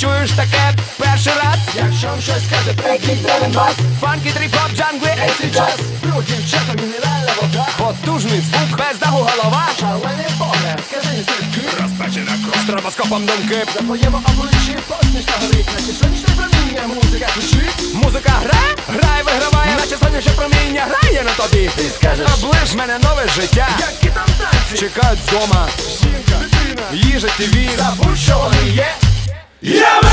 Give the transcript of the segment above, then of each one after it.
чуєш таке перший раз, якщо вам щось каже, прийдіть до нас Фанки тріп-хоп, джангли, ей сейчас Бру, дівчата, мінеральна вода. Потужний звук, без даху голова. Шалений погляд, скажи не тільки. Розпечена кров, стробоскопом думки. На твоєму обличчі посмішка горить. Наче сонячне проміння, музика звучить. Музика грає, грає, виграває. Наче сонячне проміння грає на тобі. Ти скажеш, оближ мене нове життя. Які там танці, чекають вдома. Жінка, дитина, їжа, тіві. Забудь, що вони є. Yeah!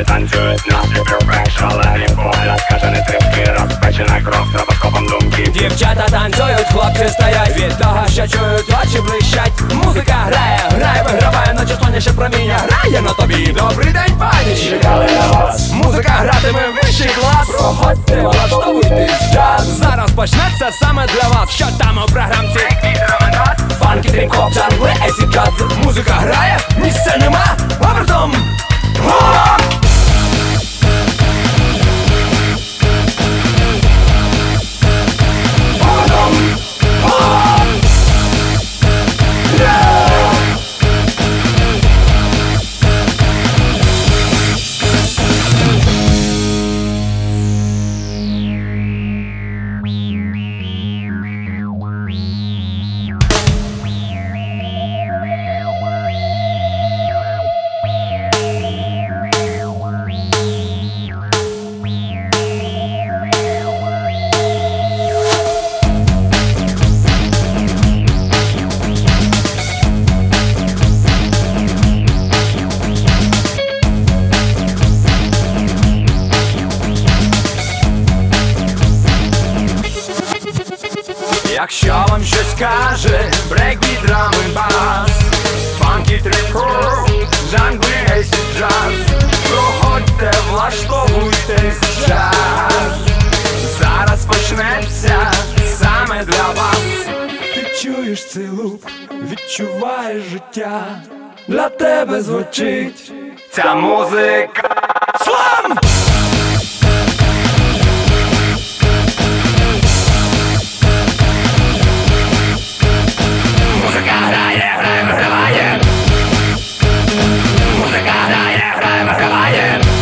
Люди танцюють настрій перфект Шалений погляд, скажений тривки Розпечена кров, стробоскопом думки Дівчата танцюють, хлопці стоять. Від того, що чують, очі блищать. Музика грає, грає, виграває, наче сонячне проміння. Грає на тобі. Добрий день, пані! Чекали на вас. Музика гратиме вищий клас. Проходьте, влаштовуйтесь час Зараз почнеться саме для вас. Що там у програмці? Фанки, дрім, хоп, джангли, ейсі джаз Музика грає, Якщо вам щось каже, брейкбіт, драм і бас. Funky trip джангли, acid jazz. Проходьте, влаштовуйтесь час Зараз почнеться саме для вас. Ти чуєш цей відчуваєш життя. Для тебе звучить ця музика Yeah.